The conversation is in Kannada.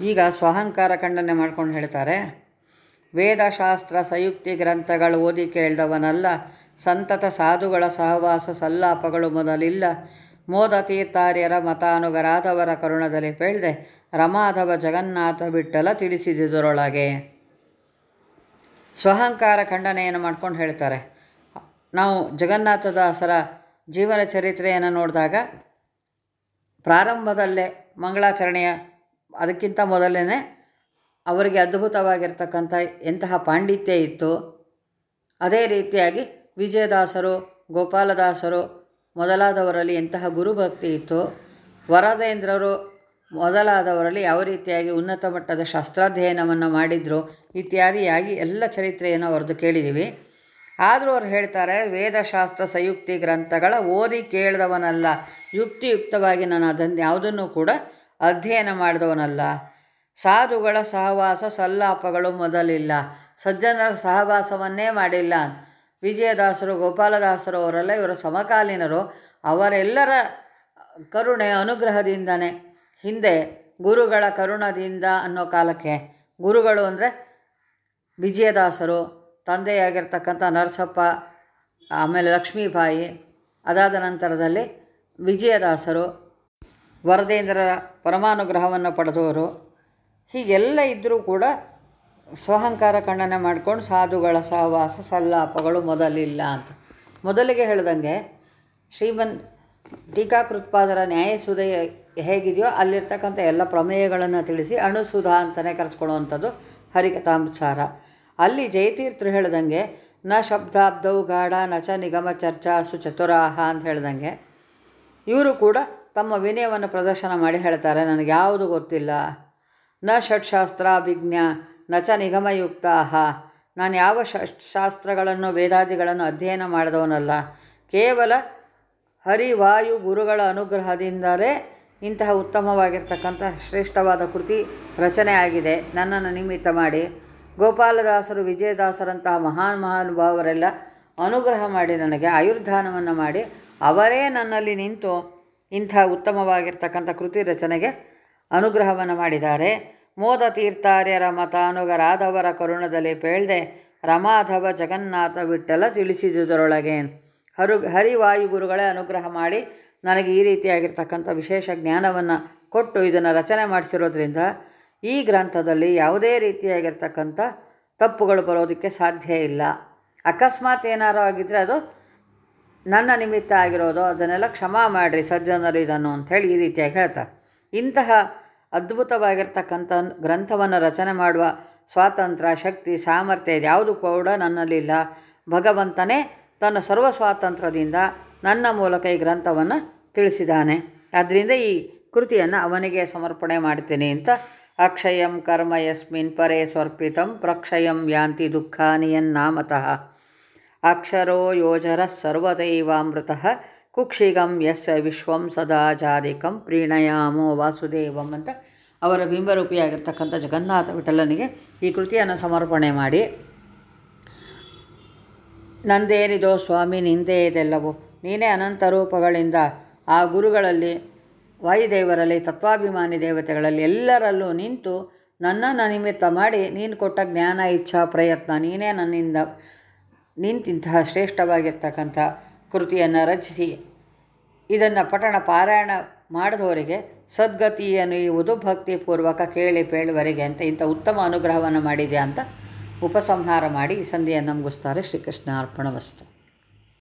ಈಗ ಸ್ವಹಂಕಾರ ಖಂಡನೆ ಮಾಡ್ಕೊಂಡು ಹೇಳ್ತಾರೆ. ವೇದಶಾಸ್ತ್ರ ಸಂಯುಕ್ತಿ ಗ್ರಂಥಗಳು ಓದಿ ಕೇಳ್ದವನಲ್ಲ, ಸಂತತ ಸಾಧುಗಳ ಸಹವಾಸ ಸಲ್ಲಾಪಗಳು ಮೊದಲಿಲ್ಲ. ಮೋದ ತೀರ್ಥಾರ್ಯರ ಮತಾನುಗರಾದವರ ಕರುಣದಲ್ಲಿ ಪೇಳ್ದೆ, ರಮಾಧವ ಜಗನ್ನಾಥ ಬಿಟ್ಟಲ ತಿಳಿಸಿದುದರೊಳಗೆ ಸ್ವಹಂಕಾರ ಖಂಡನೆಯನ್ನು ಮಾಡ್ಕೊಂಡು ಹೇಳ್ತಾರೆ. ನಾವು ಜಗನ್ನಾಥದಾಸರ ಜೀವನ ಚರಿತ್ರೆಯನ್ನು ನೋಡಿದಾಗ ಪ್ರಾರಂಭದಲ್ಲೇ ಮಂಗಳಾಚರಣೆಯ ಅದಕ್ಕಿಂತ ಮೊದಲೇ ಅವರಿಗೆ ಅದ್ಭುತವಾಗಿರ್ತಕ್ಕಂಥ ಎಂತಹ ಪಾಂಡಿತ್ಯ ಇತ್ತು. ಅದೇ ರೀತಿಯಾಗಿ ವಿಜಯದಾಸರು, ಗೋಪಾಲದಾಸರು ಮೊದಲಾದವರಲ್ಲಿ ಎಂತಹ ಗುರುಭಕ್ತಿ ಇತ್ತು. ವರದೇಂದ್ರರು ಮೊದಲಾದವರಲ್ಲಿ ಯಾವ ರೀತಿಯಾಗಿ ಉನ್ನತ ಮಟ್ಟದ ಶಾಸ್ತ್ರಾಧ್ಯಯನವನ್ನು ಮಾಡಿದರು ಇತ್ಯಾದಿಯಾಗಿ ಎಲ್ಲ ಚರಿತ್ರೆಯನ್ನು ಅವ್ರದ್ದು ಕೇಳಿದ್ದೀವಿ. ಆದರೂ ಅವ್ರು ಹೇಳ್ತಾರೆ, ವೇದಶಾಸ್ತ್ರ ಸಂಯುಕ್ತಿ ಗ್ರಂಥಗಳ ಓದಿ ಕೇಳಿದವನಲ್ಲ, ಯುಕ್ತಿಯುಕ್ತವಾಗಿ ನಾನು ಅದನ್ನು ಯಾವುದನ್ನು ಕೂಡ ಅಧ್ಯಯನ ಮಾಡಿದವನಲ್ಲ. ಸಾಧುಗಳ ಸಹವಾಸ ಸಲ್ಲಾಪಗಳು ಮೊದಲಿಲ್ಲ. ಸಜ್ಜನರ ಸಹವಾಸವನ್ನೇ ಮಾಡಿಲ್ಲ. ವಿಜಯದಾಸರು, ಗೋಪಾಲದಾಸರು ಅವರೆಲ್ಲ ಇವರ ಸಮಕಾಲೀನರು. ಅವರೆಲ್ಲರ ಕರುಣೆ ಅನುಗ್ರಹದಿಂದನೇ. ಹಿಂದೆ ಗುರುಗಳ ಕರುಣದಿಂದ ಅನ್ನೋ ಕಾಲಕ್ಕೆ. ಗುರುಗಳು ಅಂದರೆ ವಿಜಯದಾಸರು, ತಂದೆಯಾಗಿರ್ತಕ್ಕಂಥ ನರಸಪ್ಪ, ಆಮೇಲೆ ಲಕ್ಷ್ಮೀಬಾಯಿ. ಅದಾದ ನಂತರದಲ್ಲಿ ವಿಜಯದಾಸರು. ವರದೇಂದ್ರರ ಪರಮಾನುಗ್ರಹವನ್ನು ಪಡೆದವರು, ಹೀಗೆಲ್ಲ ಇದ್ದರೂ ಕೂಡ ಸ್ವಹಂಕಾರ ಖಂಡನೆ ಮಾಡ್ಕೊಂಡು ಸಾಧುಗಳ ಸಹವಾಸ, ಸಲ್ಲಾಪಗಳು ಮೊದಲಿಲ್ಲ ಅಂತ. ಮೊದಲಿಗೆ ಹೇಳ್ದಂಗೆ ಶ್ರೀಮನ್ ಟೀಕಾಕೃತ್ಪಾದರ ನ್ಯಾಯಸುದಯ ಹೇಗಿದೆಯೋ ಅಲ್ಲಿರ್ತಕ್ಕಂಥ ಎಲ್ಲ ಪ್ರಮೇಯಗಳನ್ನು ತಿಳಿಸಿ ಅಣುಸುಧಾ ಅಂತಲೇ ಕರೆಸ್ಕೊಳ್ಳುವಂಥದ್ದು ಹರಿಕಥಾಂಸಾರ ಅಲ್ಲಿ ಜಯತೀರ್ಥರು ಹೇಳ್ದಂಗೆ, ನ ಶಬ್ದಾಬ್ಧವು ಗಾಢ, ನ ಚ ನಿಗಮ ಚರ್ಚಾ ಸುಚತುರಾಹ ಅಂತ ಹೇಳ್ದಂಗೆ, ಇವರು ಕೂಡ ತಮ್ಮ ವಿನಯವನ್ನು ಪ್ರದರ್ಶನ ಮಾಡಿ ಹೇಳ್ತಾರೆ, ನನಗೆ ಯಾವುದು ಗೊತ್ತಿಲ್ಲ. ನ ಷಟ್ಶಾಸ್ತ್ರ ವಿಜ್ಞ, ನ ಚ ನಿಗಮಯುಕ್ತ ನಾನು ಯಾವ ಶಾಸ್ತ್ರಗಳನ್ನು ವೇದಾದಿಗಳನ್ನು ಅಧ್ಯಯನ ಮಾಡಿದವನಲ್ಲ. ಕೇವಲ ಹರಿವಾಯು ಗುರುಗಳ ಅನುಗ್ರಹದಿಂದಲೇ ಇಂತಹ ಉತ್ತಮವಾಗಿರ್ತಕ್ಕಂಥ ಶ್ರೇಷ್ಠವಾದ ಕೃತಿ ರಚನೆ ಆಗಿದೆ ನನ್ನನ್ನು ನಿಮಿತ್ತ ಮಾಡಿ. ಗೋಪಾಲದಾಸರು, ವಿಜಯದಾಸರಂತಹ ಮಹಾನ್ ಮಹಾನುಭಾವರೆಲ್ಲ ಅನುಗ್ರಹ ಮಾಡಿ ನನಗೆ ಆಯುರ್ಧಾನವನ್ನು ಮಾಡಿ. ಅವರೇ ನನ್ನಲ್ಲಿ ನಿಂತು ಇಂಥ ಉತ್ತಮವಾಗಿರ್ತಕ್ಕಂಥ ಕೃತಿ ರಚನೆಗೆ ಅನುಗ್ರಹವನ್ನು ಮಾಡಿದ್ದಾರೆ. ಮೋದ ತೀರ್ಥಾರ್ಯರ ಮತಾನುಗರಾದವರ ಕರುಣದಲ್ಲಿ ಪೇಳ್ದೆ ರಮಾಧವ ಜಗನ್ನಾಥ ವಿಠಲ ತಿಳಿಸಿದುದರೊಳಗೆ ಹರು ಹರಿವಾಯುಗುರುಗಳೇ ಅನುಗ್ರಹ ಮಾಡಿ ನನಗೆ ಈ ರೀತಿಯಾಗಿರ್ತಕ್ಕಂಥ ವಿಶೇಷ ಜ್ಞಾನವನ್ನು ಕೊಟ್ಟು ಇದನ್ನು ರಚನೆ ಮಾಡಿಸಿರೋದ್ರಿಂದ ಈ ಗ್ರಂಥದಲ್ಲಿ ಯಾವುದೇ ರೀತಿಯಾಗಿರ್ತಕ್ಕಂಥ ತಪ್ಪುಗಳು ಬರೋದಕ್ಕೆ ಸಾಧ್ಯ ಇಲ್ಲ. ಅಕಸ್ಮಾತ್ ಏನಾರು ಆಗಿದ್ದರೆ ಅದು ನನ್ನ ನಿಮಿತ್ತ ಆಗಿರೋದು, ಅದನ್ನೆಲ್ಲ ಕ್ಷಮಾ ಮಾಡಿರಿ ಸಜ್ಜನರು ಇದನ್ನು ಅಂಥೇಳಿ ಈ ರೀತಿಯಾಗಿ ಹೇಳ್ತಾರೆ. ಇಂತಹ ಅದ್ಭುತವಾಗಿರ್ತಕ್ಕಂಥ ಗ್ರಂಥವನ್ನು ರಚನೆ ಮಾಡುವ ಸ್ವಾತಂತ್ರ್ಯ, ಶಕ್ತಿ, ಸಾಮರ್ಥ್ಯ ಯಾವುದು ಕೂಡ ನನ್ನಲ್ಲಿಲ್ಲ ಭಗವಂತನೇ ತನ್ನ ಸರ್ವ ಸ್ವಾತಂತ್ರ್ಯದಿಂದ ನನ್ನ ಮೂಲಕ ಈ ಗ್ರಂಥವನ್ನು ತಿಳಿಸಿದ್ದಾನೆ. ಆದ್ದರಿಂದ ಈ ಕೃತಿಯನ್ನು ಅವನಿಗೆ ಸಮರ್ಪಣೆ ಮಾಡ್ತೀನಿ ಅಂತ ಅಕ್ಷಯಂ ಕರ್ಮ ಯಸ್ಮಿನ್ ಪರೇ ಸ್ವರ್ಪಿತಂ ಪ್ರಕ್ಷಯಂ ಯಾಂತಿ ದುಃಖಾನಿಯನ್ನಾಮತಃ ಅಕ್ಷರೋ ಯೋಜರ ಸರ್ವದೈವಾಮೃತ ಕುಕ್ಷಿಗಂ ಯಸ್ಯ ವಿಶ್ವಂ ಸದಾ ಜಾದಿಕಂ ಪ್ರೀಣಯಾಮೋ ವಾಸುದೇವಂ ಅಂತ ಅವರ ಬಿಂಬರೂಪಿಯಾಗಿರ್ತಕ್ಕಂಥ ಜಗನ್ನಾಥ ವಿಠಲನಿಗೆ ಈ ಕೃತಿಯನ್ನು ಸಮರ್ಪಣೆ ಮಾಡಿ. ನಂದೇನಿದೋ ಸ್ವಾಮಿ, ನಿಂದೇ ಇದೆಲ್ಲವೋ? ನೀನೇ ಅನಂತ ರೂಪಗಳಿಂದ ಆ ಗುರುಗಳಲ್ಲಿ, ವಾಯುದೇವರಲ್ಲಿ, ತತ್ವಾಭಿಮಾನಿ ದೇವತೆಗಳಲ್ಲಿ ಎಲ್ಲರಲ್ಲೂ ನಿಂತು ನನ್ನನ್ನು ನಿಮಿತ್ತ ಮಾಡಿ ನೀನು ಕೊಟ್ಟ ಜ್ಞಾನ, ಇಚ್ಛಾ, ಪ್ರಯತ್ನ ನೀನೇ ನನ್ನಿಂದ ನಿಂತಿಂತಹ ಶ್ರೇಷ್ಠವಾಗಿರ್ತಕ್ಕಂಥ ಕೃತಿಯನ್ನು ರಚಿಸಿ, ಇದನ್ನು ಪಠಣ ಪಾರಾಯಣ ಮಾಡಿದವರಿಗೆ, ಸದ್ಗತಿಯನ್ನು ಇವುದು ಭಕ್ತಿಪೂರ್ವಕ ಕೇಳಿ ಪೇಳುವರಿಗೆ ಅಂತ ಇಂಥ ಉತ್ತಮ ಅನುಗ್ರಹವನ್ನು ಮಾಡಿದೆ ಅಂತ ಉಪಸಂಹಾರ ಮಾಡಿ ಈ ಸಂಧಿಯನ್ನು ಮುಗಿಸ್ತಾರೆ ಶ್ರೀಕೃಷ್ಣ ಅರ್ಪಣ ವಸ್ತು.